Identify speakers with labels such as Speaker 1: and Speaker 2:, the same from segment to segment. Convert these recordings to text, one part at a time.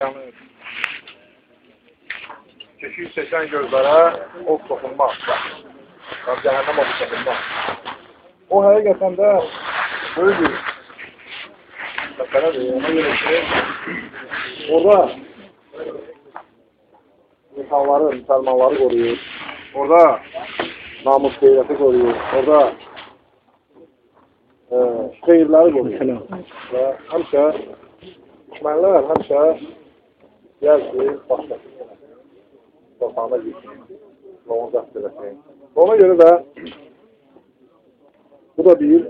Speaker 1: yanır. Keşik çəkən gözlərə od toxunmaz. Bax, cəhənnəm odu toxunmaz. O həqiqətən də böyük bir məsələdir. Ona görə ki, orada insanları, müsəlmanları qoruyur. Orada namus qeyrəti qoruyur. Orada e, xeyirləri qoruyur. Və həmişə düşmənlər həmişə gəl ki, başqasını torpağına gitsin onu zəbt eləsin. Ona görə də bu da bir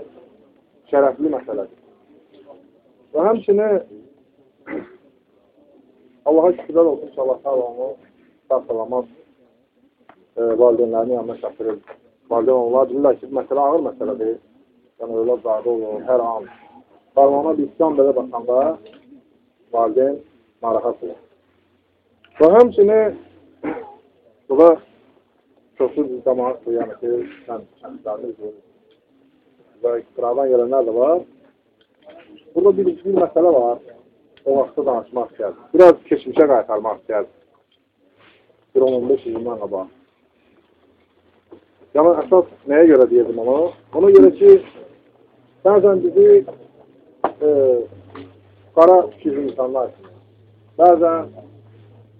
Speaker 1: şərəfli məsələdir. Və həmçini Allaha şükürlər olsun ki, Allah sağ onu sağ salamat e, valideynlərinin yanına çatdırır. Valideyn onlar bilirlər ki, məsələ ağır məsələdir. Yəni, övlad zadə olur, hər an. Qarmana bir isyan belə baxanda valideyn narahat olur. Və həmçini bu da çoxlu bir cəmaatdır, yəni ki, kəndlərimizdir və iqtiradan gələnlər də var. Burada bir, bir məsələ var. O vaxtda danışmaq istəyərdim. Biraz keçmişə qaytarmaq istəyərdim. Bir 10-15 ildən qabaq. Yəni, əsas nəyə görə deyirdim onu? Ona görə ki, bəzən bizi e, qara fikirli insanlar bəzən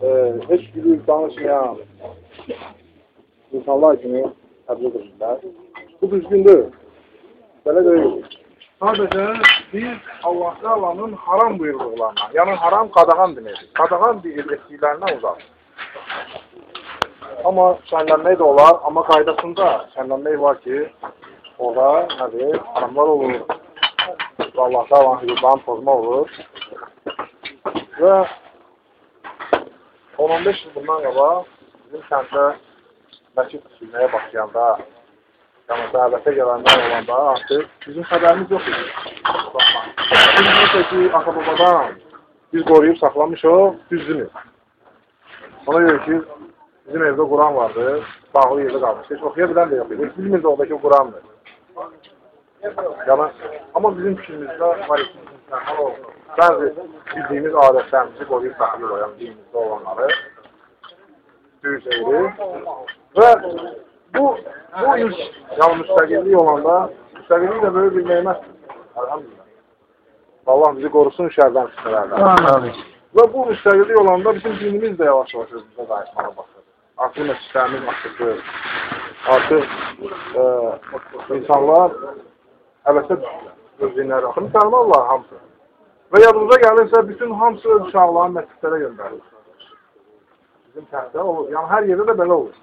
Speaker 1: e, heç gülür, danışmayan insanlar kimi təbliğ edirlər. Bu düzgündür. Belə deyil. Sadəcə biz Allah Teala'nın haram buyurduqlarına, yəni haram qadağan deməkdir. Qadağan etdiklərindən uzaq. Amma şənlənmək də olar, amma qaydasında şənlənmək var ki, orada nədir, haramlar olur. Allah Teala'nın hüquqlarını pozma olur. Və 10-15 il bundan qabaq bizim kəndə məscid tikilməyə başlayanda yəni dəvətə gələnlər olanda artıq bizim xəbərimiz yox idi. Biz necə ki, ata-babadan biz qoruyub saxlamışıq, düzdürmü? Ona görə ki, bizim evdə Quran vardı, bağlı yerdə qalmış. Heç oxuya bilən də yox idi. Bilmirdi oradakı Qurandır. Yəni, amma bizim fikrimizdə var ki, müsəlman olsun. Bəzi bildiyimiz adətlərimizi qoruyub saxlayır, yəni dinimizdə olanları düz edir. Və bu bu ilk yəni müstəqillik olanda müstəqillik də böyük bir nemətdir. Elhamdülillah. Allah bizi qorusun şərdən fitnələrdən. Və bu müstəqillik olanda bizim dinimiz də yavaş-yavaş özümüzə qayıtmağa başladı. Artıq məscidlərimiz açıldı. Artıq e, insanlar həvəsə düşdülər. Öz dinləri müsəlmanlar hamısı. Və yadımıza gəlirsə, bütün hamısı öz uşaqlarını məscidlərə göndərir. Bizim kənddə olur. Yəni, hər yerdə də belə olur.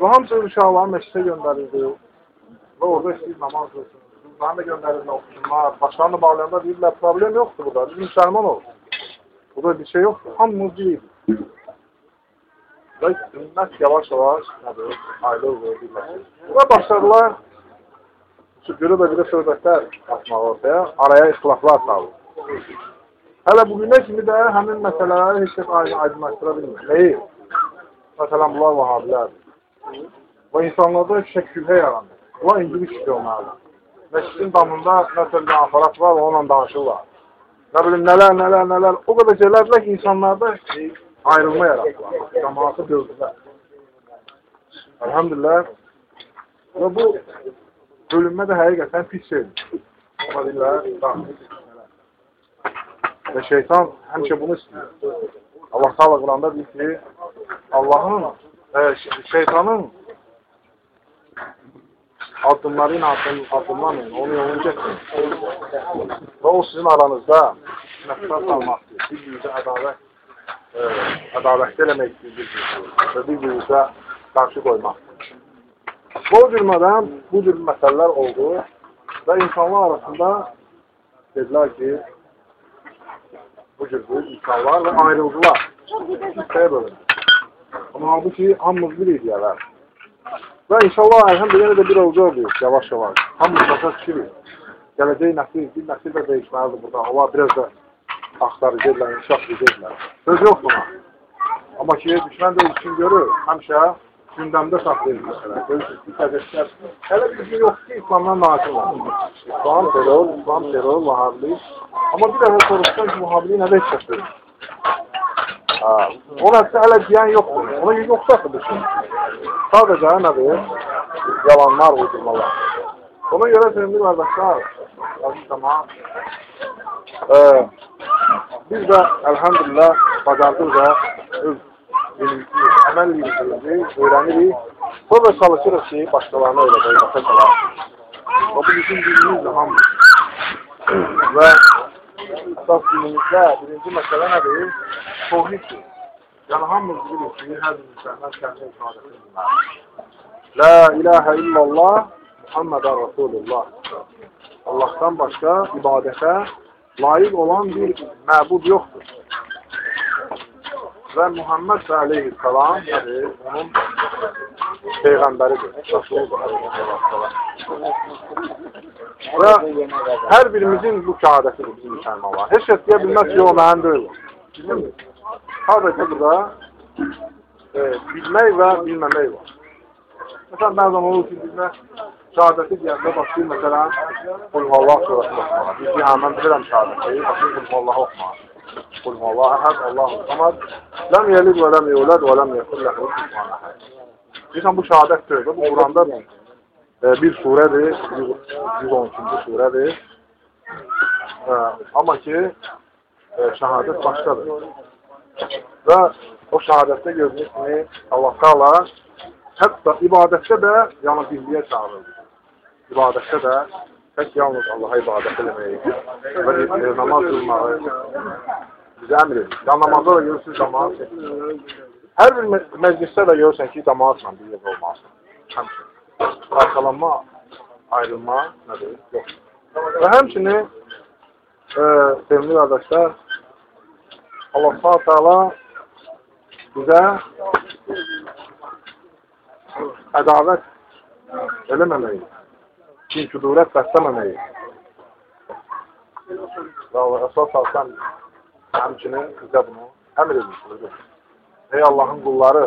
Speaker 1: Və hamısı uşaqları məscidə göndərildi və orada istəyir namaz qılsın. Qızlarını da göndərildi, oxusunlar. Başlarını bağlayanda deyirlər, problem yoxdur burada, biz müsəlman olur. Burada bir şey yoxdur, hamımız deyil. Və ümmət yavaş-yavaş ayrılır, birləşir. Və başladılar, görə də bir də söhbətlər atmaq ortaya, araya ixtilaflar salır. Hələ bugünə kimi də həmin məsələləri heç kəs aydınlaşdıra bilmir. Neyi? Məsələn, bunlar vahabilərdir. Və insanlarda şəkilhə yaranır. Bunlar şükür olmalıdır. Məscidin damında nəsə bir aparat var, onunla danışırlar. Nə bilim, nələr, nələr, nələr. O qədər şeylərdir ki, insanlarda ayrılma yaratırlar. Cəmaatı böldülər. Elhamdülillah. Və bu bölünmə də həqiqətən pis şeydir. Ona deyirlər, Və şeytan həmişə bunu istəyir. Allah Teala Quranda deyir ki, Allahın e, şeytanın addımlarıyla addım, addımlamayın, onu yolunu getmeyin. Və o sizin aranızda nəfsat salmaqdır, bir-birinizə ədavət, e, ədavətli eləmək istəyir bir-birinizə qarşı qoymaqdır. Bu cürmədən bu cür məsələlər oldu və insanlar arasında dedilər ki, bu cür bu insanlar və ayrıldılar. Hissəyə bölündü. Amma halbuki hamımız bir idiyələr. Və inşallah əlhəmdülillah də bir olacaqdır yavaş-yavaş. Hamımız başa düşürük. Gələcək nəsil, bir nəsil də dəyişməlidir burada. Onlar biraz da axtarıcıdırlar, inkişaf edirlər. Söz yox buna. Amma ki, düşmən də üçün görür, həmişə gündəmdə saxlayır məsələ. Təzəkkər. Hələ bir gün yoxdur ki, İslamdan nazil var. İslam terror, İslam terror, vahablik. Amma bir dəfə soruşsan ki, muhabiliyi nədə heç kəs deyil. Ona hələ deyən yoxdur. Ona yoxsa axı bu şey. Sadəcə nədir? Yalanlar, uydurmalar. Ona görə sevimli qardaşlar, aziz cəmaat, e, biz də əlhamdülillah bacardıq da öz dilimizi, əməl dilimizi öyrənirik. Sonra çalışırıq ki, başqalarına qoymasa qalar. O bu bizim dilimizdir hamı. Və əsas dilimizdə birinci məsələ nədir? Tohiddir. Yəni hamımız bilirik ki, hər bir müsəlman kəndi ifadəsini bilməlidir. La ilahə illallah Muhammedən Rasulullah. Allah'tan başqa ibadətə layiq olan bir məbud yoxdur. Və Muhammed aleyhissalam nədir? Onun Rasulullah. Və hər birimizin bu şəhadətidir bizim müsəlmanlar. Heç kəs deyə bilməz ki, o mənim deyil. Sadəcə burada e, bilmək və bilməmək var. Məsələn, bəzən olur ki, bizə şəhadəti deyəndə başlayır, məsələn, Qulhallah surası oxumağa. Biz ki, hə, mən bilirəm şəhadəti, başlayır Qulhallah oxumağa. Qulhallah əhəd, Allahu samad, ləm yelid və ləm yulad və ləm yekun ləhu kufuwan əhəd. Deyirsən, bu şəhadət sözdür. Bu Quranda e, bir surədir, 112-ci surədir. E, amma ki, e, şəhadət başqadır. Və o şəhadətdə gördüyünüz kimi Allah Taala Hətta ibadətdə də yəni birliyə çağırılır. İbadətdə də tək yalnız Allaha ibadət eləməyi və e, namaz qılmağı bizə əmr edir. Yəni namazda da görürsünüz cəmaat Hər bir məclisdə də görürsən ki, cəmaatla bir yerdə olmasın. Həmçinin. Arxalanma, ayrılma nədir? Yox. Və həmçinin e, sevimli qardaşlar Allah Taala bizə ədavət eləməməyi, kin-küdurət bəsləməməyi və əsas alsan həmçinin bizə bunu əmr edilsin. Ey Allahın qulları,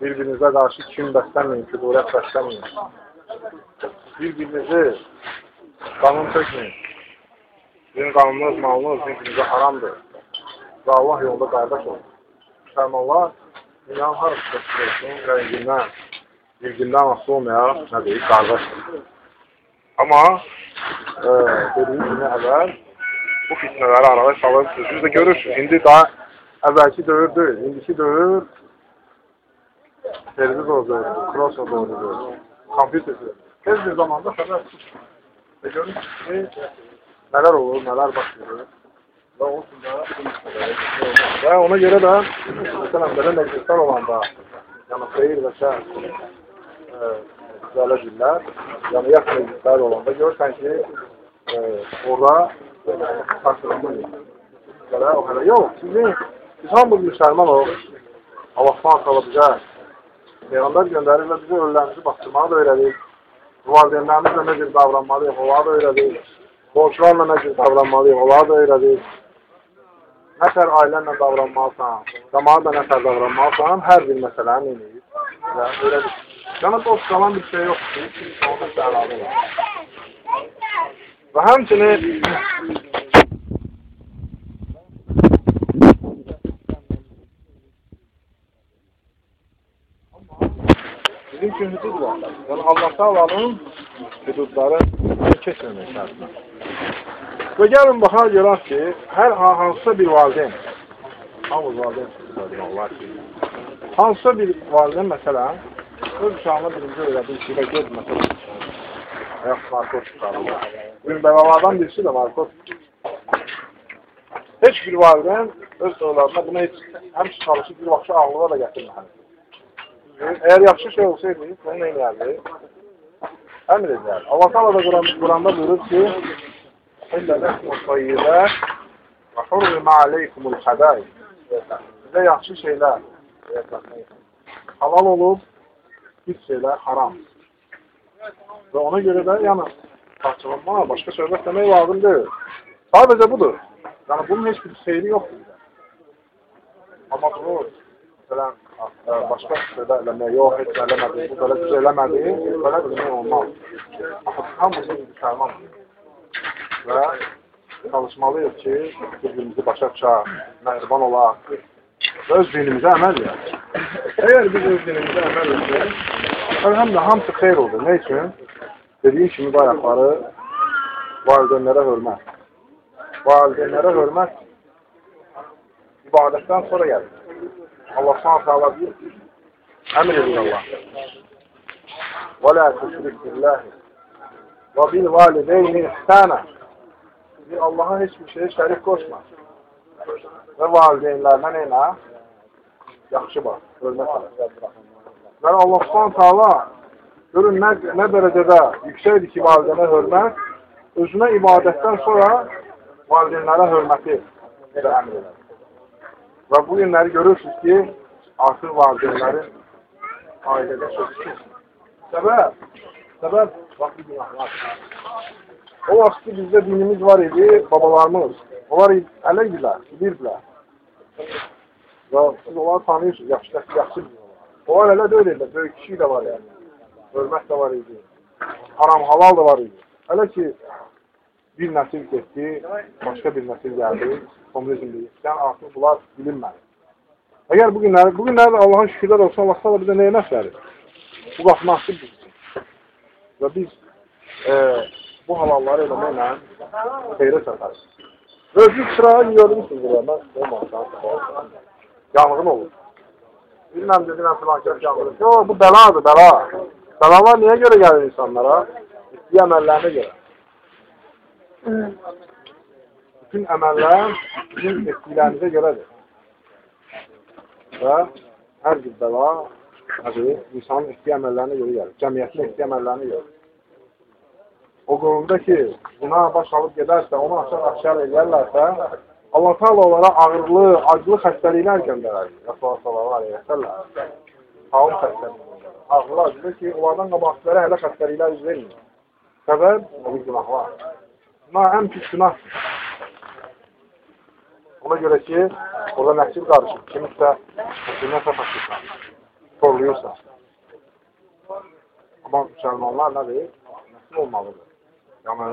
Speaker 1: bir-birinizə qarşı kin bəsləməyin, küdurət bəsləməyin. Bir-birinizi qanun tökməyin. Sizin qanununuz, malınız bir-birinizə haramdır. Və Allah yolunda qardaş olun. Müsəlmanlar dünyanın harası olsun, rəngindən, bilgindən asılı olmayaraq nə deyir, qardaşdır. Amma e, dediyim kimi əvvəl bu fitnələri arada salıb, siz də görürsünüz. İndi daha əvvəlki dövr deyil. İndiki dövr televizor dövrü, crossor dövrüdür, kompüter dövrü. Tez bir zamanda xəbər və görürsünüz ki, nələr olur, nələr baş verir. Və və ona görə də məsələn belə məclislər olanda, yəni xeyir və şər belə deyirlər, yəni yaş məclislər olanda görürsən ki, e, orada taşırılma belə o qədər yox. Sizin biz hamımız müsəlman olub. Allah Subhanahu bizə Peyğəmbər göndərir və bizə ölülərimizi baxdırmağı da öyrədir. Valideynlərimizlə necə davranmalıyıq, onları da öyrədir. Qonşularla necə davranmalıyıq, onları da öyrədir. Nətər ailənlə davranmalısan, cəmaatla nətər davranmalısan, hər bir məsələni eləyir. Və öyrədir. Yana dost qalan bir şey yoxdur ki, onun əladı var. Və həmçinin bizim üçün hüdud var. Yəni Allah Taala'nın hüdudları keçməmək şərtinə. Və gəlin baxar görək ki, hər hansısa bir valideyn, hamız valideyn Allah ki, hansısa bir valideyn məsələn, öz uşağına birinci öyrədir ki, və ged məsələn, ayaq narkotik çıxarırlar. Bugün bəlalardan birisi də narkotik. Heç bir valideyn öz doğrularına buna heç həmçə çalışıb bir vaxtı ağlığa da gətirməyədir. Əgər yaxşı şey olsaydı, bunu nə edərdi? Əmr edər. Allah Teala da Quranda buyurur ki, İllə ləhmü tayyibə və hurrimə aleykumul xədəy. Sizə yaxşı şeylər halal olub, pis şeylər haram. Və ona görə də yəni parçalanma, başqa söhbət demək lazım deyil. Sadəcə budur. Yəni bunun heç bir seyri yoxdur. Amma bunu məsələn başqa şeydə eləmək, yox, heç nə eləmədi, bu belə düz eləmədi, belə demək olmaz. Hamısı müsəlman və çalışmalıyıq ki, bir-birimizi başa düşək, məhriban olaq və öz dinimizə əməl edək. Əgər biz öz dinimizə əməl etsək, əlhəmdə hamısı xeyr olur. Nə üçün? Dediyim kimi bayaqları valideynlərə hörmət. Valideynlərə hörmət ibadətdən sonra gəlir. Allah subhanahu ta'ala deyir ki, əmr edir Allah. Və la tüşrik billahi və bil valideyni ihsana. Allaha heç bir şeyə şərik Və valideynlərinə nə? Yaxşı bax, hörmət elə. Və Allah subhanahu ta'ala görün nə, nə dərəcədə yüksəkdir ki, valideynə hörmət, özünə ibadətdən sonra valideynlərə hörməti də edir. Və bu günləri görürsünüz ki, artıq valideynlərin ailədə sözsüz. Səbəb, səbəb vaxtı günahlar. O vaxt ki, bizdə dinimiz var idi, babalarımız, onlar ələ idilər, bilirdilər. Və siz onları tanıyırsınız, yaxşı, yaxşı biliyorlar. Onlar elə deyil, böyük kişi də var yəni. Hörmət də var idi. Haram halal da var idi. Hələ ki, bir nəsil getdi, başqa bir nəsil gəldi, komünizm deyirsən, artıq bunlar bilinmədi. Əgər bu günləri, bu günləri Allahın şükürlər olsun, Allah sağla bizə nəyə nəsərir? Bu qapını açıb bizim. Və biz e, bu halalları eləməklə xeyrə səfəriz. Özü sırağa yiyordunuz burada, mən olmamışam. Yanğın olur. Bilməm dedim, filan kəs yanğın. Yo, bu bəladır, bəla. Bəlalar niyə görə gəlir insanlara? İstəyə əməllərinə görə. Bütün əməllər bizim etdiklərimizə görədir. Və hər bir bəla nədir? İnsanın etdiyi əməllərinə görə gəlir. Cəmiyyətin etdiyi əməllərinə görə. O qurumda ki, buna baş alıb gedərsə, onu aşağı-aşağı edərlərsə, Allah Teala onlara ağırlı, acılı xəstəliklər göndərər. Rəsulullah sallallahu aleyhi və səlləm. Taun xəstəlikləri. Ağırlı, acılı ki, onlardan qabaqçılara hələ xəstəliklər üz vermir. Səbəb, o bir günahlar. Bunlar ən pis günahdır. Ona görə ki, orada nəsil qarışır. Kimsə nəsilnə sataşırsa, torluyursa. Amma müsəlmanlar nədir? Nəsil olmalıdır. Yəni,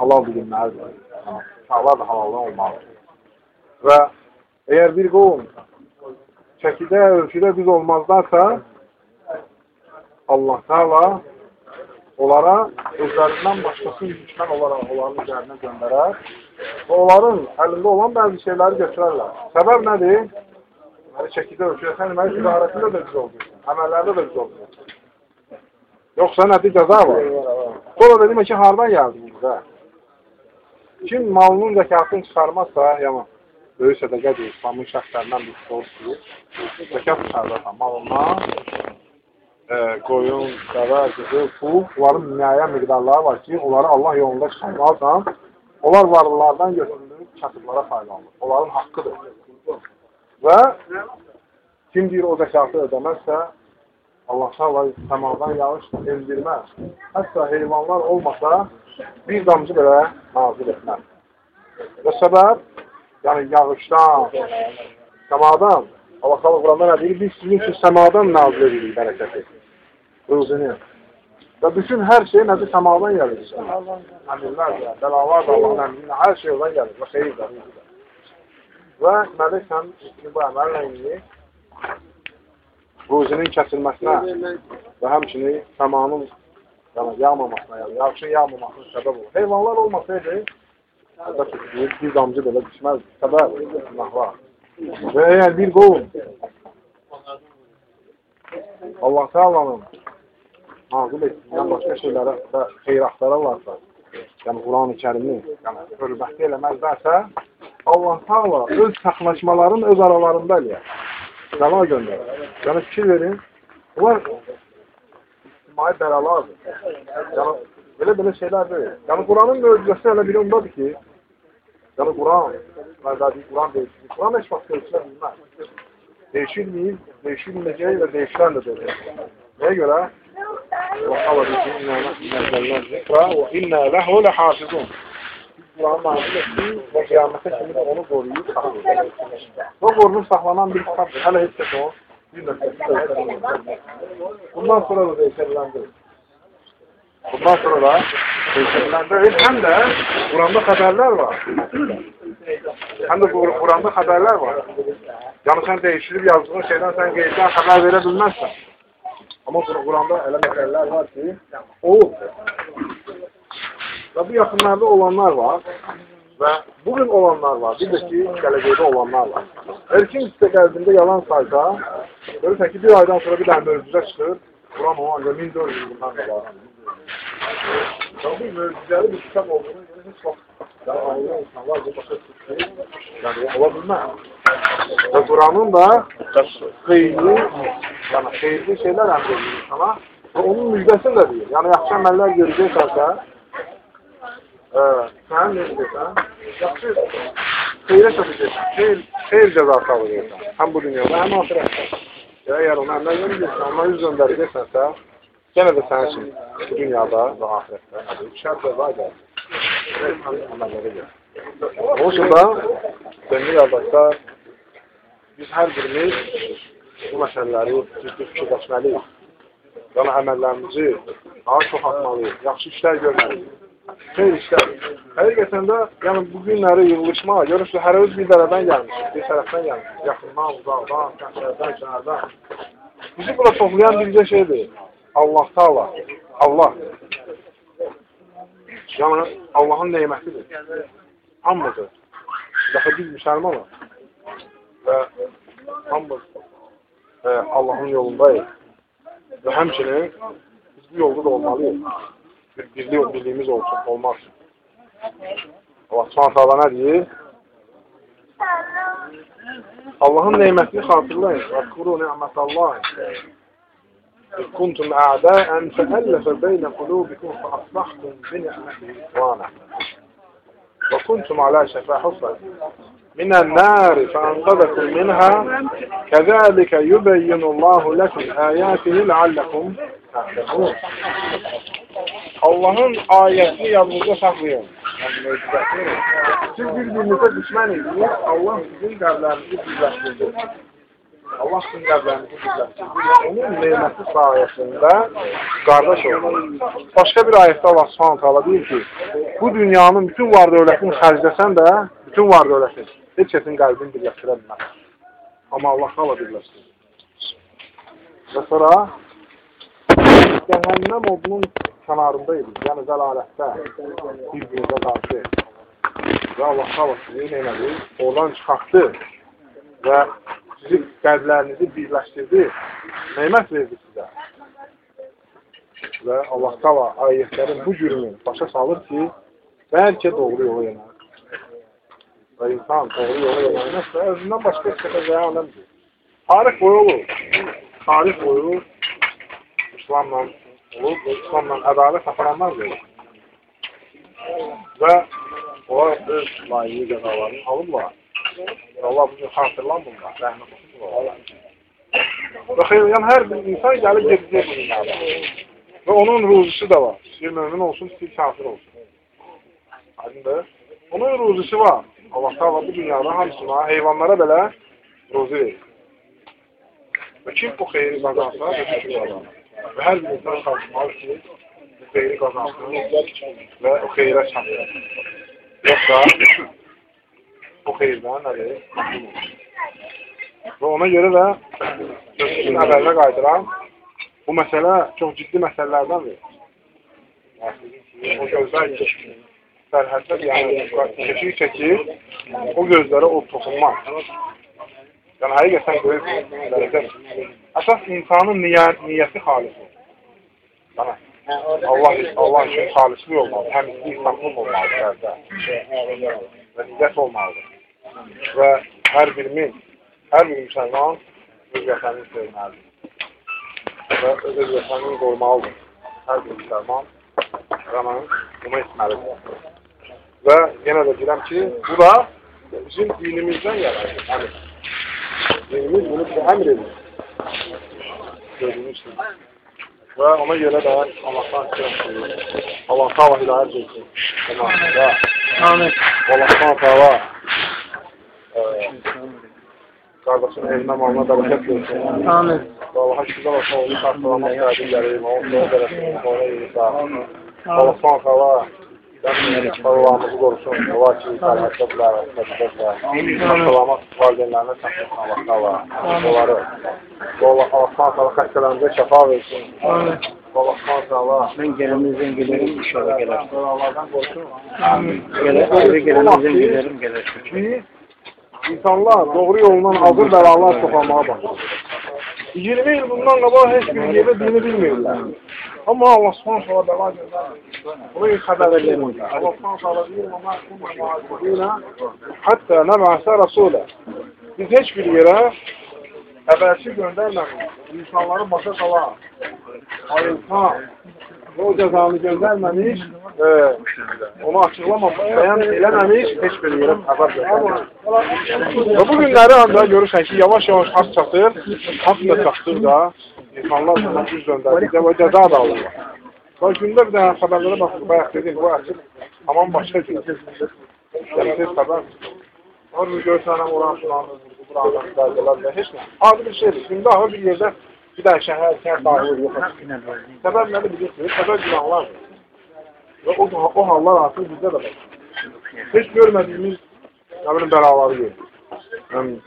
Speaker 1: halal bilinməlidir. Yəni, uşaqlar da halaldan olmalıdır. Və əgər bir qovum çəkidə, ölçüdə düz olmazlarsa, Allah Teala onlara özlərindən başqasını düşmən olaraq onların üzərinə göndərər və onların əlində olan bəzi şeyləri götürərlər. Səbəb nədir? Deməli, çəkidə ölçüləsən, deməli, ticarətində də düz olacaqsın, əməllərdə də düz olacaqsın. Yoxsa nədir cəza var? Sonra dedim ki, hardan gəldi bizdə? Kim malının zəkatını çıxarmazsa, yəni, böyük sədəqədir, İslamın şəxslərindən bir soruşdur, zəkat çıxardarsan malından, e, qoyun, dəvə, qızıl, pul, bunların müəyyən miqdarları var ki, onları Allah yolunda çıxarmalısan, onlar varlılardan götürülür, kasıblara faydalanır. Onların haqqıdır. Və kim deyir o zəkatı ödəməzsə, Allah Allah səmadan yağış endirməz. Hətta heyvanlar olmasa, bir damcı belə nazil etməz. Və səbəb, yəni yağışdan, səmadan, Allah Allah Quranda nə deyir? Biz sizin üçün səmadan nazil edirik bərəkəti özünü. Və bütün hər şey nədir? Səmadan gəlir. Əmirlər də, bəlalar da Allahın əmrinə, hər şey oradan gəlir və xeyir də. Və deməli, sən bu əməllə indi ruzinin kəsilməsinə və həmçinin səmanın yəni, yağmamasına, yəni, yağışın yağmamasına səbəb olur. Heyvanlar olmasaydı, bir damcı belə düşməz, səbəb, günahlar. Və əgər bir qovum Allah Teala'nın nazil etdiyindən başqa şeylərə və xeyratlararlarsa, yəni Quran-ı kərimi yəni, hörmətli eləməzlərsə, Allah Taala öz saxlaşmaların öz aralarında eləyər. Bəla göndərər. Yəni fikir verin, bunlar ictimai bəlalardır. Yəni belə-belə şeylər deyil. Yəni Quranın möcüzəsi elə biri ondadır ki, yəni Quran, məzədi Quran deyil. Quran heç vaxt dəyişilə bilməz. Dəyişilməyib, dəyişilməyəcək və dəyişilən də deyil. Nəyə görə? وقال به إنا نزلنا الذكر وإنا له لحافظون Kur'an nazil etdi və qiyamətə kimi də onu qoruyub saxlayır. Və qorunub saxlanan bir kitabdır. Hələ heç kəs o bir nöqtəsi Bundan sonra da dəyişəriləndir. Bundan sonra da deyil, həm də Quranda xəbərlər var. Həm də Qur- Quranda xəbərlər var. Yəni sən dəyişdirib yazdığın şeydən sən qeyddən xəbər verə bilməzsən. Amma Qur- Quranda elə məsələlər var ki, olub. Və bu yaxınlarda olanlar var və bugün olanlar var. Bir də ki, gələcəkdə olanlar var. Hər kim sizə qəlbində yalan saysa, görürsən ki, bir aydan sonra bir dənə mövcüdə çıxır, Quran o ancaq 1400 yıl bundan qabaq. Ya bu möcüzəli bir kitab olduğunu görə heç vaxt yəni, anlayan insanlar bu başa düşür. Yəni, ola bilməz. Və Quranın da xeyri, yəni xeyirli şeylər əmr edir insana və onun müjdəsini də deyir. Yəni, yaxşı əməllər görəcəksənsə, e, sən ne edirsən? Yaxşı xeyrə çatacaqsan, xeyr, xeyr cəzası alacaqsan. Həm bu dünyada, həm ahirətdə. Ya, əgər ona əməl verməyəcəksən, ona yüz döndərəcəksənsə, Gene de sen için bu dünyada ve ahirette hadi şer ceza gel. Amelleri gel. Onun için da sevgili kardeşler biz her birimiz bu meseleleri ciddi fikirləşməliyik. Yəni əməllərimizi daha çox atmalıyıq. Yaxşı işlər görməliyik. Xeyr işlər. Həqiqətən də yəni bu günləri yığılışma, görürsünüz hər öz bir tərəfdən gəlmişik, bir tərəfdən gəlmişik. Yaxından, uzaqdan, kəndlərdən, kənardan. Bizi bura toplayan bircə şeydir. Allah Taala, Allah. Yəni Allahın nemətidir. Hamımızı. Dəxə biz müsəlmanıq və hamımız e, Allahın yolundayıq. Və həmçinin biz bu yolda da olmalıyıq. bir birlik birliğimiz olsun, olmaz. Allah subhanahu ta'ala ne diyor? Allah'ın nimetini hatırlayın. Zekuru ni'met Allah. Kuntum a'da'en feellefe beyne kulubikum fe asbahtum bi ni'metihi ikvana. Ve kuntum ala şefa hufret. من النار فأنقذكم منها كذلك يبين الله لكم آياته لعلكم تعلمون Allah'ın ayetini yanınızda saklayın. Yani Siz birbirinize düşman edin. Allah sizin kalplerinizi birleştirdi. Allah sizin qəlblərinizi düzəltsin. Onun neməti sayəsində qardaş olun. Başqa bir ayətdə Allah taala deyir ki, bu dünyanın bütün var dövlətini xərcləsən də, bütün var dövlətin heç kəsin qəlbini birləşdirə bilməz. Amma Allah taala birləşdirir. Və sonra cəhənnəm odunun kənarındaydı, yəni zəlalətdə bir-birinizə qarşı. Və Allah sizi nə elədi? Oradan çıxartdı və sizin qəlblərinizi birləşdirdi, neymət verdi sizə. Və Allah qala ayətlərin bu cürünü başa salır ki, bəlkə doğru yola yönəlir. Və insan doğru yola yönəlməzsə, özündən başqa istəsə və aləmdir. Tarix boyu olur. Tarix boyu İslamla olub, İslamla ədalət aparanlar da olur. Və onlar öz layiqli cəzalarını alıblar. Allah bizi xatırlanmırlar, rəhmət olsun. Və xeyr, yəni hər bir insan gəlib gedəcək bu dünyada. Və onun ruzisi də var. İstəyir mömin olsun, istəyir kafir olsun. Aydındır. Onun ruzisi var. Allah Taala bu dünyada hamısına, heyvanlara belə ruzi verir. Və kim bu xeyri qazansa, bu dünyada. Və hər bir insan çalışmalı ki, xeyri qazansın və o xeyrə çatsın. Yoxsa o xeyirdən nədir? Və ona görə də sözün əvvəlinə qaydıran bu məsələ çox ciddi məsələlərdəndir. O gözlər ki, sərhəddə yəni keşik çəkir, o gözlərə o toxunmaz. Yəni həqiqətən görür, əsas insanın niyyət, niyyəti xalis olur. Yəni, Allah, Allah üçün xalislik olmalı, həmizlik, saflıq olmalı sərdə və niyyət olmalıdır. Və hər birimiz, hər bir müsəlman öz vətənini sevməlidir. Və öz vətənini qorumalıdır. Hər bir müsəlman Ramazan bunu etməlidir. Və yenə də deyirəm ki, bu da bizim dinimizdən gəlir. Yəni, dinimiz bunu bizə əmr edir. Gördüyünüz kimi. Və ona görə də Allahdan istəyirəm ki, Allah sağ hidayət etsin. Amin. Allah sağ qardaşın elinə malına bərəkət versin.
Speaker 2: Amin.
Speaker 1: Allaha şükürlər olsun, onu xatırlamaq qədim gəlir, onu da bərəkət, onu eyləsə. Allah subhanahu Allah'ımızı korusun. Ola ki, sağlıqlıdırlar, sağlıqlıdırlar. Salamat valideynlərinə çatmasın Allah sağlar. Onları, Allah subhanahu xəstələrimizə şəfa versin. Allah subhanahu
Speaker 2: Ben gelimizden gelirim inşallah gelir.
Speaker 1: Allah'dan qorusun.
Speaker 2: Gelir, ayrı gelimizden gelirim gelir.
Speaker 1: ki, insanlar doğru yolundan ağır bəlalar çoxalmağa başladı. 20 il bundan qabaq heç bir yerdə dini bilmirlər. Amma Allah subhanahu wa ta'ala bunu xəbər edir. Allah subhanahu wa ta'ala deyir, "Və ma kunna mu'azzibina hatta nab'asa rasula." Biz heç bir yerə əvvəlki göndərmədik. İnsanları başa sala, ayılma, o cəzanı göndərməmiş, e, onu açıqlamamış, bəyan eləməmiş heç bir yerə xəbər göndərməmiş. Və bu günləri ancaq görürsən ki, yavaş-yavaş haqq çatır, haqq da çatır da, insanlar sana düz döndərdikcə və cəza da alırlar. Və gündə bir dənə xəbərlərə baxıb, bayaq dedim, bu açıq, tamam başqa gün. Yəni, tez xəbər. Orada görsən, oran sulanır, buranın dərgələr və heç nə. Adi bir şeydir. Gündə ahır bir yerdə bir dənə şəhər, kənd dağılır, yox. Səbəb nədir bilirsiniz? Səbəb günahlardır. Və o, o hallar artıq bizdə də var. Heç görmədiyimiz nə bilim bəlaları görürük. Yəni,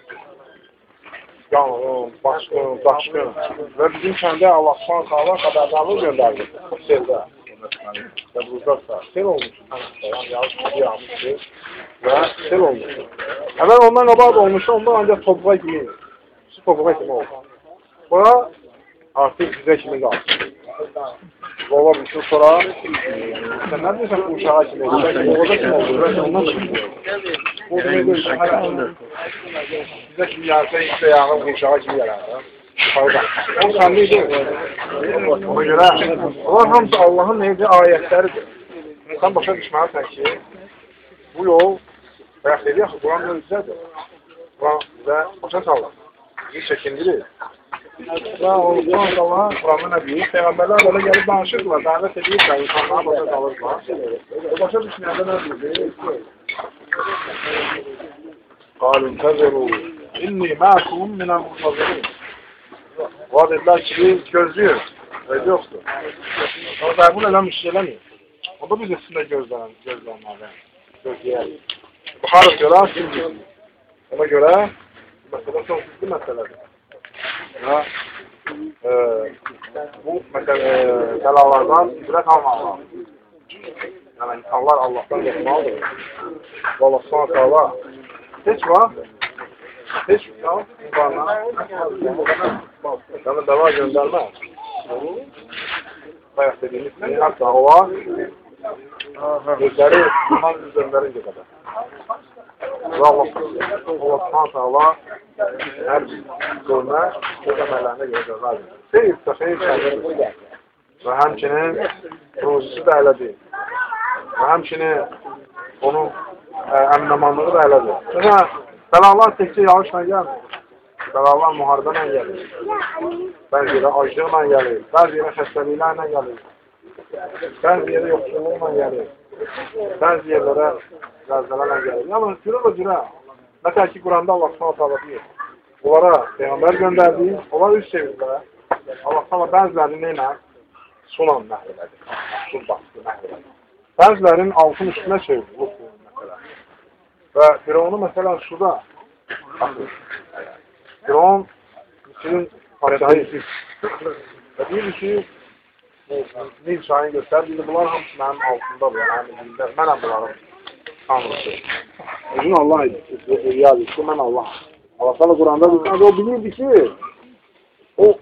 Speaker 1: yanğın, başqın, daşqın və bizim kəndə Allah subhanahu taala xəbərdarlıq göndərdi seldə. Və burada da sel olmuş, yəni yağış yağmışdı və sel olmuş. Əvvəl ondan qabaq olmuşdu, ondan ancaq topuğa kimi, su topuğa kimi oldu. Sonra artıq bizə kimi qaldı. Ola bilsin sonra sən nə deyirsən bu uşağa kimi? Boğaza kimi olur, bəlkə ondan çıxmıyor. O demək deyil, bizə kimi yarsa işte yağın bu uşağa kimi gələr. Yuxarıda. O səndiydi. Ona görə onlar hamısı Allahın necə ayətləridir. Sən başa düşməlisən ki, bu yol bayaq dedik axı, Quran möcüzədir. Quran bizə başa salır. Bizi çəkindirir. Və Allah Allah Quranı nə deyir? Peyğəmbərlər belə gəlib danışırdılar, dəvət edirlər, insanlara başa salırlar. O başa düşməyəndə nə deyir? قالوا انتظروا inni ma'kum minel muntazirin. O dediler ki gözlüyor. Öyle yoktu. Ama ben bunu eləmiş eləmir. O da biz üstünde gözlenen, gözlenlerden. Gözleyelim. Buxar atıyorlar, şimdi. Ona göre mesele çok ciddi meseledir. Ya, e, bu mesele, belalardan ibret almaq lazım. Yani insanlar Allah'tan yapmalıdır. Ve Allah subhanahu ta'ala heç vaxt heç vaxt yəni dəva göndərməz. Bayaq dediyimiz kimi, hətta olar gözləri iman göndərincə qədər. Və Allah Allah subhanət Allah hər qövmə öz əməllərində görə cəza verir. Xeyr, xeyr, xeyr. Və həmçinin ruzisi də elədir. Və həmçinin onun əminamanlığı da elədir. Məsələn, bəlalar təkcə yağışla gəlmir. Bəlalar müharibə gəlir. Bəzi yerə aclıqla gəlir. Bəzi yerə xəstəliklərlə gəlir. Bəzi yerə yoxsulluqla gəlir. Bəzi yerlərə zəlzələrlə gəlir. Yəni, cürə və cürə. Məsəl ki, Quranda Allah s.ə.v. deyir. Onlara Peyğəmbər göndərdi, onlar üst çevirlər. Allah s.ə.v. bəzilərini ilə? Sunan məhv elədi. Su bastı, məhv elədi. Bəzilərin altın üstünə çevirdi bu suyun məsələ. Və Firavunu məsələn suda atır. Firavun Misirin padişahı və deyir ki, Nil çayını göstər, dedi, bunlar hamısı mənim altındadır, yəni mənim dildə, mənəm bunların tanrısı. Özün Allah idi, yad ki, mən Allah. Allah sana Quranda deyir, o bilirdi ki, o,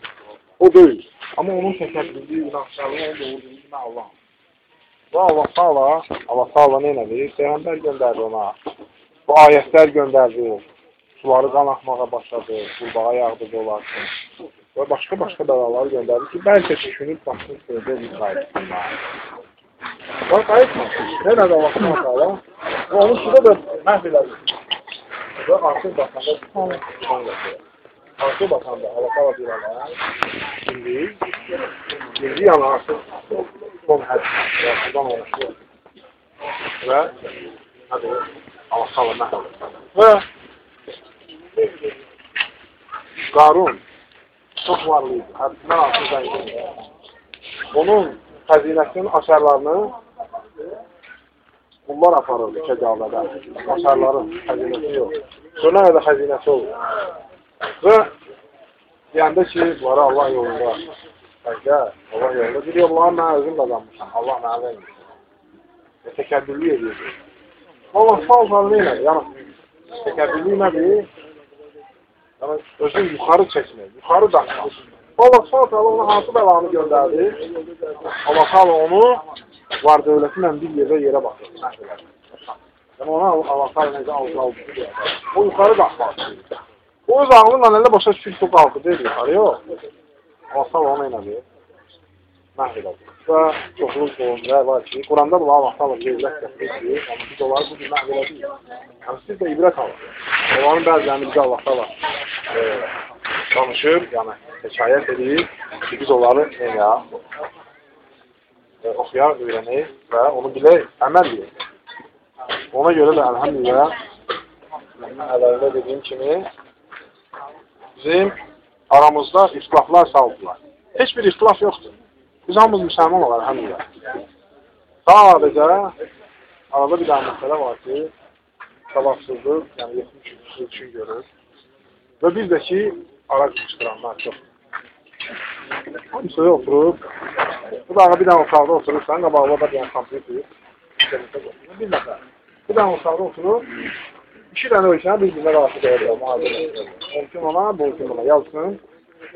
Speaker 1: o deyil. Amma onun təkəbbürlüyü, günahkarlığı, onun doğruluğu mən Allah. Və Allah Taala, Allah Taala nə elədi? Peyğəmbər göndərdi ona. Bu ayətlər göndərdi. Suları qan axmağa başladı, qurbağa yağdı dolar. Və başqa-başqa bəlaları göndərdi ki, bəlkə düşünüb baxsın sözdə bir qayıtsınlar. Və qayıtmasın. Nə nədir Allah Taala? Onu suda da məhv elədi. Və artıq baxanda son gətirir. Artıq baxanda deyir Allah. Şimdi, şimdi yana artıq son hədd yaxşıdan olmuşdur. Və nədir? Allah sağla məhv Və Qarun çox varlıydı. Həddindən artıq zəngin. Onun xəzinəsinin açarlarını bunlar aparırdı kəcavlədə. Açarların xəzinəsi yox. Sonra da xəzinəsi olur. Və deyəndə ki, bunları Allah yolunda Bəlkə, Allah yolunda bir yolları mən özüm qazanmışam. Allah mənə vermiş. Və təkəbbürlü edir. Allah sağ olsun elədi. Yəni, təkəbbürlü nədir? Yəni, özün yuxarı çəkmək, yuxarı daxmaq. Allah sağ olsun ona hansı bəlanı göndərdi? Allah sağ onu var dövləti ilə bir yerdə yerə baxır. Yəni, ona Allah sağ olsun necə aldı. O yuxarı daxmaq. O öz ağlınla elə başa düşür ki, o qalxır deyil yuxarı, yox. Allah ona elədi. Məhv elədi. Və çoxlu qolumlar var ki, Quranda da Allah Allah ibrət gətirir ki, biz onları bu gün məhv elədik. Yəni siz də ibrət alın. Onların bəzilərini bizə Allah Allah e, danışır, yəni hekayət edir ki, biz onları neyə e, oxuyaq, öyrənək və onu bilək, əməl edək. Ona görə də əlhəmdülillah əvvəldə dediyim kimi bizim aramızda ixtilaflar saldılar. Heç bir ixtilaf yoxdur. Biz hamımız müsəlman olar, həmdülillah. Sadəcə arada bir dənə məsələ var ki, savabsızlıq, yəni 73 üçün görür. Və bir də ki, ara qışdıranlar çox. Hamısı oturub, bu da bir dənə otaqda oturursan, qabağında da bir dənə kompüter, bir dənə otaqda oturub, iki dənə ölkəni bir-birinə qarşı deyirlər. Mümkün ona, mümkün ona yazsın.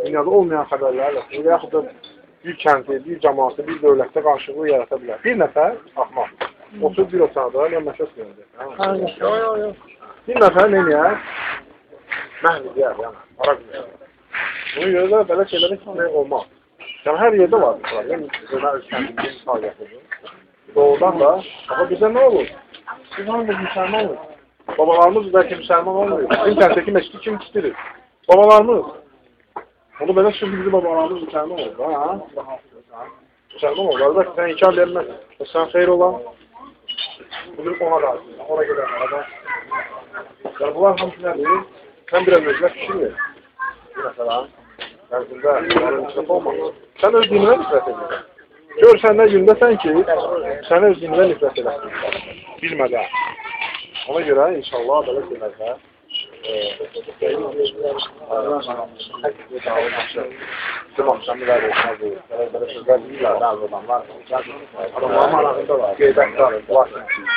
Speaker 1: Dünyada olmayan xəbərlər yazsın. Və yaxud da bir kəndi, bir cəmaatı, bir dövlətdə qarşılığı yarata bilər. Bir nəfər axmaq. Oturub bir otaqda, nə məşəs görəcək. Bir nəfər nə eləyər? Məhv edər, yəni. Ara bilmir. Buna görə də belə şeylərə gitmək olmaz. Yəni, hər yerdə var bu problem. Bizə öz kəndimizin gətirdim. Doğrudan da, amma bizə nə olur? Biz hamımız müsəlman olur. Babalarımız bəlkə müsəlman olmuyor. Kənddəki məscidi kim istirir? Babalarımız. Onu belə çünki bizim babalarımız müsəlman olur. Ha? Müsəlman olur. Əlbəttə sən inkar verməz. Sən xeyr olan, bunu ona razı. Ona görə arada. Yəni bunlar hamısı nədir? Sən bir əmrəklər fikir ver. Məsələn, qərzində bunların israf olmaz. Sən öz dininə nifrət edirsən. Gör sən nə gündəsən ki, sən öz dininə nifrət edəsən. Bilmədən. Ona görə inşallah belə şeylərdə Tüm akşamlar olmaz bu. Böyle sözler değiller bazı adamlar. Adamlar marağında var. Qeybətdə var.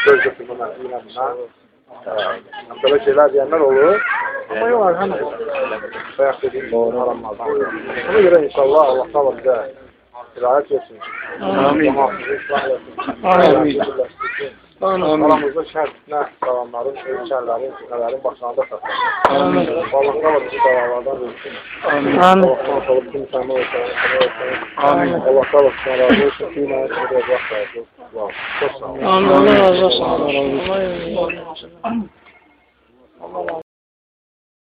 Speaker 1: Göz götürmə məsələ buna. Böyle şeyler diyenler olur. Ama yok elhamdülillah. Bayaq dediyim doğru haramlardan. Ona göre inşallah Allah sağ bize hidayet etsin.
Speaker 2: Amin.
Speaker 1: Amin.
Speaker 2: Amin.
Speaker 1: Aramızda şər fitnə qalanların, şərlərin, fitnələrin başlarında saxlar.
Speaker 2: Amin.
Speaker 1: Allah qala bizi qalalardan versin.
Speaker 2: Amin.
Speaker 1: Allah qalıb kim sənə olsun, olsun.
Speaker 2: Amin.
Speaker 1: Allah qala sənə razı olsun, ki, mənə sənə razı olsun. Çox sağ ol.
Speaker 2: Amin. Allah razı olsun. Allah razı olsun.